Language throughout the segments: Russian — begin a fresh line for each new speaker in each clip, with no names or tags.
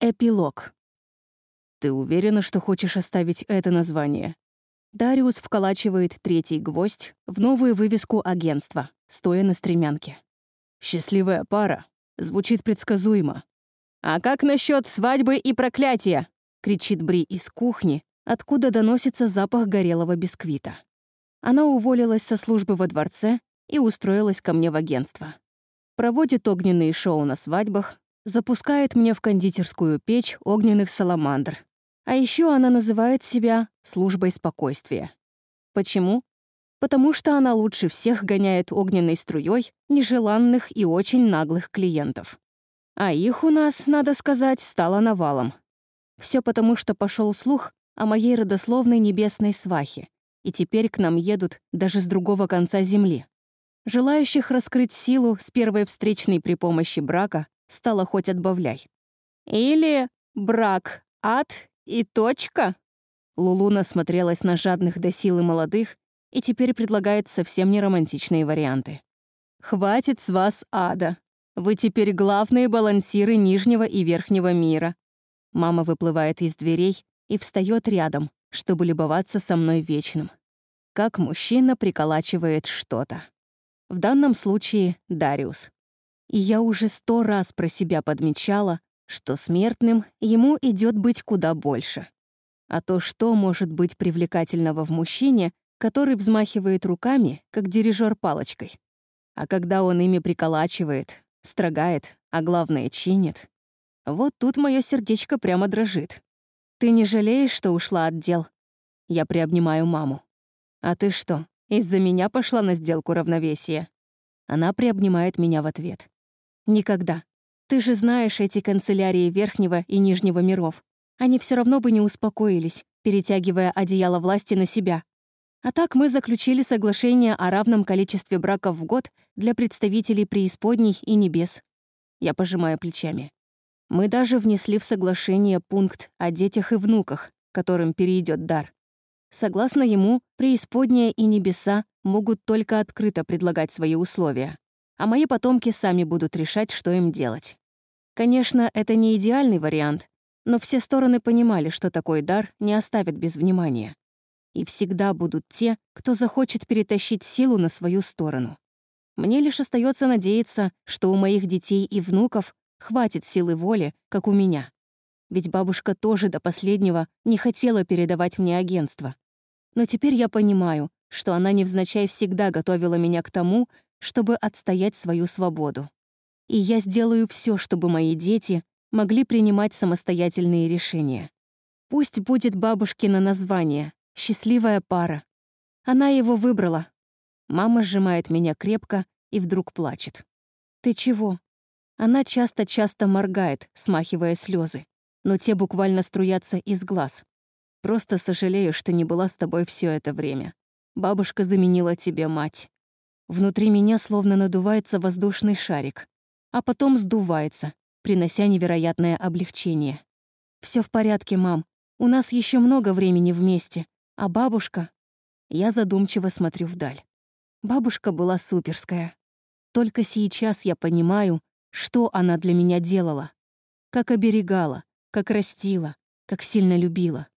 Эпилог. «Ты уверена, что хочешь оставить это название?» Дариус вколачивает третий гвоздь в новую вывеску агентства, стоя на стремянке. «Счастливая пара» звучит предсказуемо. «А как насчет свадьбы и проклятия?» — кричит Бри из кухни, откуда доносится запах горелого бисквита. Она уволилась со службы во дворце и устроилась ко мне в агентство. Проводит огненные шоу на свадьбах, запускает мне в кондитерскую печь огненных саламандр. А еще она называет себя «службой спокойствия». Почему? Потому что она лучше всех гоняет огненной струей нежеланных и очень наглых клиентов. А их у нас, надо сказать, стало навалом. Все потому, что пошел слух о моей родословной небесной свахе, и теперь к нам едут даже с другого конца земли. Желающих раскрыть силу с первой встречной при помощи брака стало хоть отбавляй. Или брак, ад и точка? Лулу насмотрелась на жадных до силы молодых и теперь предлагает совсем не романтичные варианты. «Хватит с вас ада. Вы теперь главные балансиры нижнего и верхнего мира». Мама выплывает из дверей и встает рядом, чтобы любоваться со мной вечным. Как мужчина приколачивает что-то. В данном случае Дариус. И я уже сто раз про себя подмечала, что смертным ему идет быть куда больше. А то, что может быть привлекательного в мужчине, который взмахивает руками, как дирижер палочкой. А когда он ими приколачивает, строгает, а главное, чинит. Вот тут мое сердечко прямо дрожит. «Ты не жалеешь, что ушла от дел?» Я приобнимаю маму. «А ты что, из-за меня пошла на сделку равновесия?» Она приобнимает меня в ответ. Никогда. Ты же знаешь эти канцелярии Верхнего и Нижнего миров. Они все равно бы не успокоились, перетягивая одеяло власти на себя. А так мы заключили соглашение о равном количестве браков в год для представителей преисподней и небес. Я пожимаю плечами. Мы даже внесли в соглашение пункт о детях и внуках, которым перейдет дар. Согласно ему, преисподняя и небеса могут только открыто предлагать свои условия а мои потомки сами будут решать, что им делать. Конечно, это не идеальный вариант, но все стороны понимали, что такой дар не оставят без внимания. И всегда будут те, кто захочет перетащить силу на свою сторону. Мне лишь остается надеяться, что у моих детей и внуков хватит силы воли, как у меня. Ведь бабушка тоже до последнего не хотела передавать мне агентство. Но теперь я понимаю, что она невзначай всегда готовила меня к тому, чтобы отстоять свою свободу. И я сделаю все, чтобы мои дети могли принимать самостоятельные решения. Пусть будет бабушкино название «Счастливая пара». Она его выбрала. Мама сжимает меня крепко и вдруг плачет. «Ты чего?» Она часто-часто моргает, смахивая слезы, но те буквально струятся из глаз. Просто сожалею, что не была с тобой все это время. Бабушка заменила тебе мать. Внутри меня словно надувается воздушный шарик, а потом сдувается, принося невероятное облегчение. Все в порядке, мам. У нас еще много времени вместе. А бабушка...» Я задумчиво смотрю вдаль. Бабушка была суперская. Только сейчас я понимаю, что она для меня делала. Как оберегала, как растила, как сильно любила.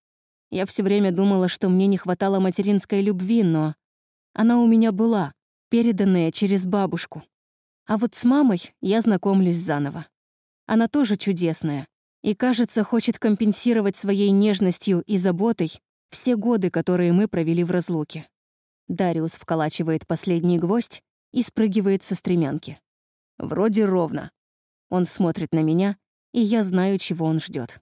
Я все время думала, что мне не хватало материнской любви, но она у меня была, переданные через бабушку. А вот с мамой я знакомлюсь заново. Она тоже чудесная и, кажется, хочет компенсировать своей нежностью и заботой все годы, которые мы провели в разлуке. Дариус вколачивает последний гвоздь и спрыгивает со стремянки. Вроде ровно. Он смотрит на меня, и я знаю, чего он ждет.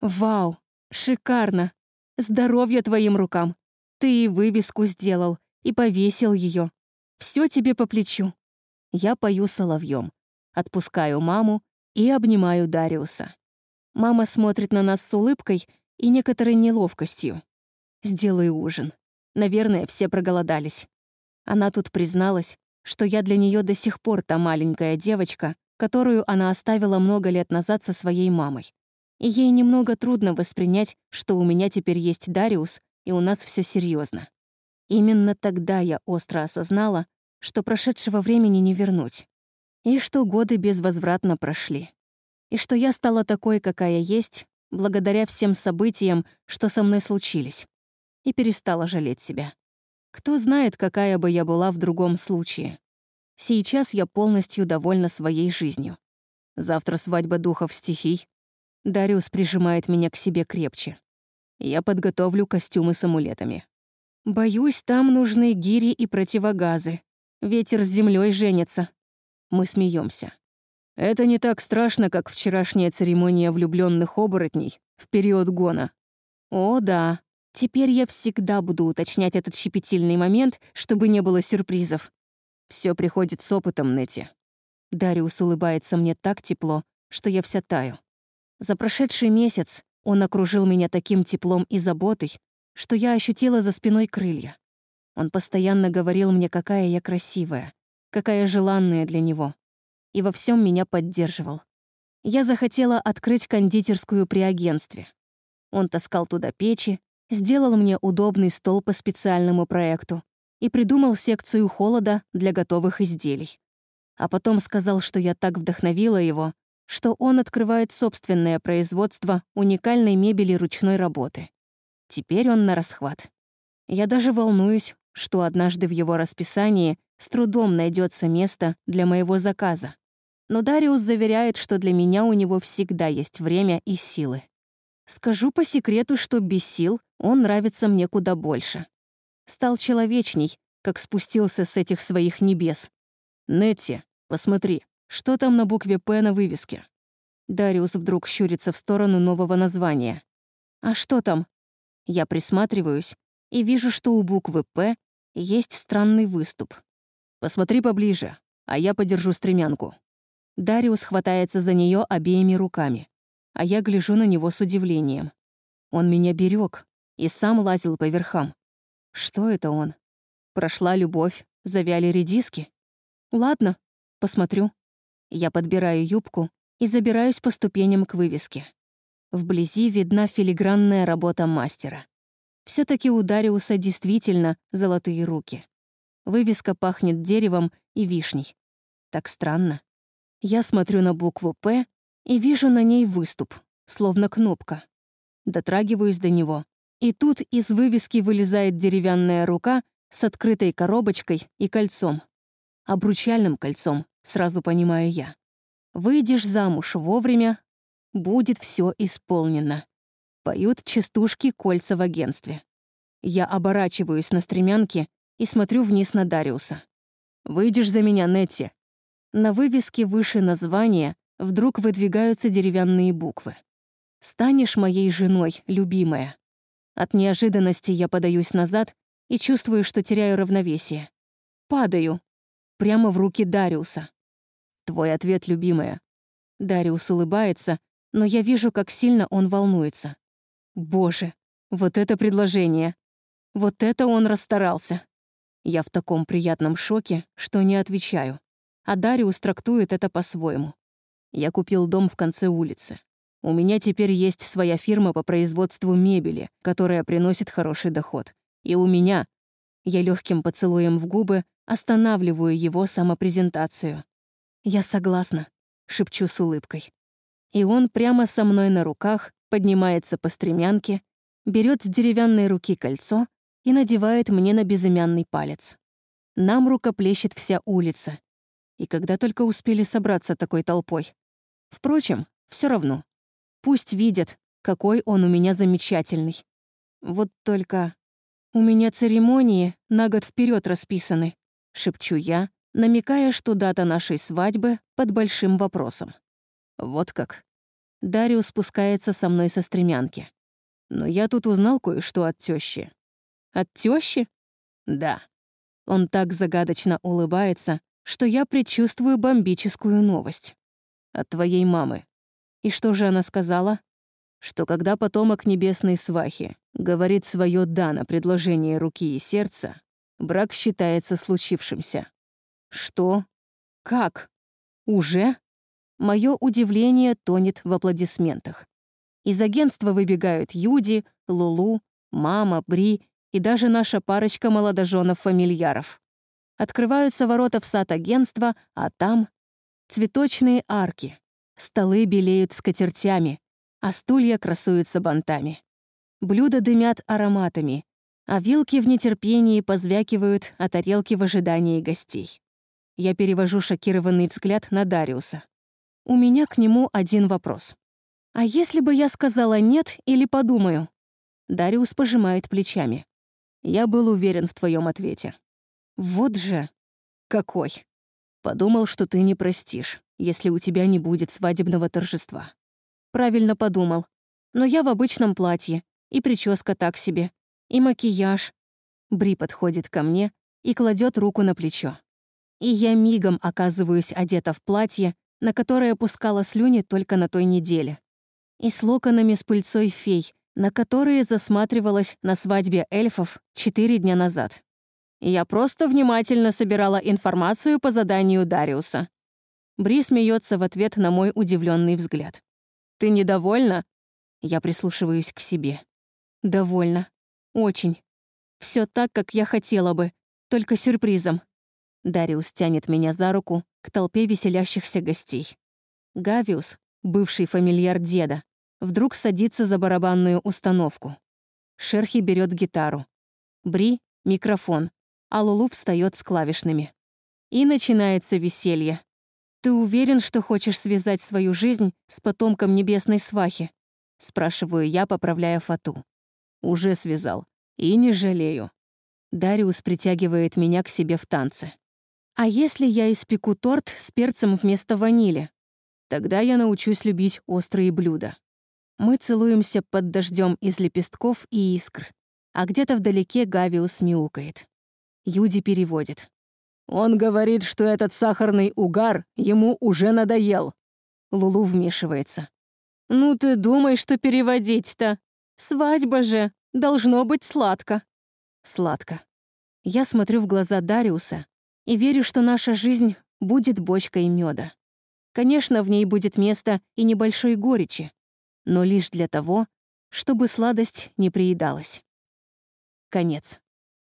«Вау! Шикарно! Здоровья твоим рукам! Ты и вывеску сделал, и повесил ее, все тебе по плечу. Я пою соловьем, отпускаю маму и обнимаю Дариуса. Мама смотрит на нас с улыбкой и некоторой неловкостью. Сделаю ужин. Наверное, все проголодались. Она тут призналась, что я для нее до сих пор та маленькая девочка, которую она оставила много лет назад со своей мамой. И ей немного трудно воспринять, что у меня теперь есть Дариус, и у нас все серьезно. Именно тогда я остро осознала, что прошедшего времени не вернуть, и что годы безвозвратно прошли. и что я стала такой, какая есть, благодаря всем событиям, что со мной случились, и перестала жалеть себя. Кто знает, какая бы я была в другом случае. Сейчас я полностью довольна своей жизнью. Завтра свадьба духов стихий. Дариус прижимает меня к себе крепче. Я подготовлю костюмы с амулетами. Боюсь, там нужны гири и противогазы. Ветер с землей женится. Мы смеемся. Это не так страшно, как вчерашняя церемония влюбленных оборотней в период гона. О, да. Теперь я всегда буду уточнять этот щепетильный момент, чтобы не было сюрпризов. Все приходит с опытом, Нети. Дариус улыбается мне так тепло, что я вся таю. За прошедший месяц он окружил меня таким теплом и заботой, что я ощутила за спиной крылья. Он постоянно говорил мне, какая я красивая, какая желанная для него, и во всем меня поддерживал. Я захотела открыть кондитерскую при агентстве. Он таскал туда печи, сделал мне удобный стол по специальному проекту и придумал секцию холода для готовых изделий. А потом сказал, что я так вдохновила его, что он открывает собственное производство уникальной мебели ручной работы. Теперь он на расхват. Я даже волнуюсь, что однажды в его расписании с трудом найдется место для моего заказа. Но Дариус заверяет, что для меня у него всегда есть время и силы. Скажу по секрету, что без сил он нравится мне куда больше. Стал человечней, как спустился с этих своих небес. «Нетти, посмотри, что там на букве «П» на вывеске?» Дариус вдруг щурится в сторону нового названия. «А что там?» Я присматриваюсь и вижу, что у буквы «П» есть странный выступ. «Посмотри поближе, а я подержу стремянку». Дариус хватается за нее обеими руками, а я гляжу на него с удивлением. Он меня берег и сам лазил по верхам. Что это он? Прошла любовь, завяли редиски? Ладно, посмотрю. Я подбираю юбку и забираюсь по ступеням к вывеске. Вблизи видна филигранная работа мастера. все таки у Дариуса действительно золотые руки. Вывеска пахнет деревом и вишней. Так странно. Я смотрю на букву «П» и вижу на ней выступ, словно кнопка. Дотрагиваюсь до него, и тут из вывески вылезает деревянная рука с открытой коробочкой и кольцом. Обручальным кольцом, сразу понимаю я. Выйдешь замуж вовремя, будет все исполнено. Поют частушки кольца в агентстве. Я оборачиваюсь на стремянке и смотрю вниз на Дариуса. «Выйдешь за меня, Нетти?» На вывеске выше названия вдруг выдвигаются деревянные буквы. «Станешь моей женой, любимая». От неожиданности я подаюсь назад и чувствую, что теряю равновесие. Падаю. Прямо в руки Дариуса. Твой ответ, любимая. Дариус улыбается, но я вижу, как сильно он волнуется. Боже, вот это предложение. Вот это он расстарался. Я в таком приятном шоке, что не отвечаю. А Дариус трактует это по-своему. Я купил дом в конце улицы. У меня теперь есть своя фирма по производству мебели, которая приносит хороший доход. И у меня... Я легким поцелуем в губы останавливаю его самопрезентацию. «Я согласна», — шепчу с улыбкой. И он прямо со мной на руках поднимается по стремянке, берет с деревянной руки кольцо и надевает мне на безымянный палец. Нам рукоплещет вся улица. И когда только успели собраться такой толпой. Впрочем, все равно. Пусть видят, какой он у меня замечательный. Вот только у меня церемонии на год вперед расписаны, шепчу я, намекая, что дата нашей свадьбы под большим вопросом. Вот как. Дариус спускается со мной со стремянки. Но я тут узнал кое-что от тещи. От тещи? Да. Он так загадочно улыбается, что я предчувствую бомбическую новость. От твоей мамы. И что же она сказала? Что когда потомок небесной свахи говорит свое «да» на предложение руки и сердца, брак считается случившимся. «Что? Как? Уже?» Мое удивление тонет в аплодисментах. Из агентства выбегают Юди, Лулу, мама, Бри и даже наша парочка молодоженов-фамильяров. Открываются ворота в сад агентства, а там — цветочные арки. Столы белеют скатертями, а стулья красуются бантами. Блюда дымят ароматами, а вилки в нетерпении позвякивают, а тарелки в ожидании гостей. Я перевожу шокированный взгляд на Дариуса. У меня к нему один вопрос. «А если бы я сказала «нет» или «подумаю»?» Дариус пожимает плечами. «Я был уверен в твоем ответе». «Вот же...» «Какой?» «Подумал, что ты не простишь, если у тебя не будет свадебного торжества». «Правильно подумал. Но я в обычном платье, и прическа так себе, и макияж». Бри подходит ко мне и кладет руку на плечо. И я мигом оказываюсь одета в платье, на которое пускала слюни только на той неделе и с локонами с пыльцой фей, на которые засматривалась на свадьбе эльфов четыре дня назад. Я просто внимательно собирала информацию по заданию Дариуса. Бри смеется в ответ на мой удивленный взгляд. «Ты недовольна?» Я прислушиваюсь к себе. «Довольна. Очень. Все так, как я хотела бы, только сюрпризом». Дариус тянет меня за руку к толпе веселящихся гостей. Гавиус, бывший фамильяр деда, вдруг садится за барабанную установку. Шерхи берет гитару. Бри — микрофон, а Лулу встает с клавишными. И начинается веселье. «Ты уверен, что хочешь связать свою жизнь с потомком небесной свахи?» — спрашиваю я, поправляя фату. «Уже связал. И не жалею». Дариус притягивает меня к себе в танце. «А если я испеку торт с перцем вместо ванили?» Тогда я научусь любить острые блюда. Мы целуемся под дождем из лепестков и искр, а где-то вдалеке Гавиус мяукает. Юди переводит. «Он говорит, что этот сахарный угар ему уже надоел». Лулу вмешивается. «Ну ты думай, что переводить-то? Свадьба же, должно быть сладко». Сладко. Я смотрю в глаза Дариуса и верю, что наша жизнь будет бочкой меда. Конечно, в ней будет место и небольшой горечи, но лишь для того, чтобы сладость не приедалась. Конец.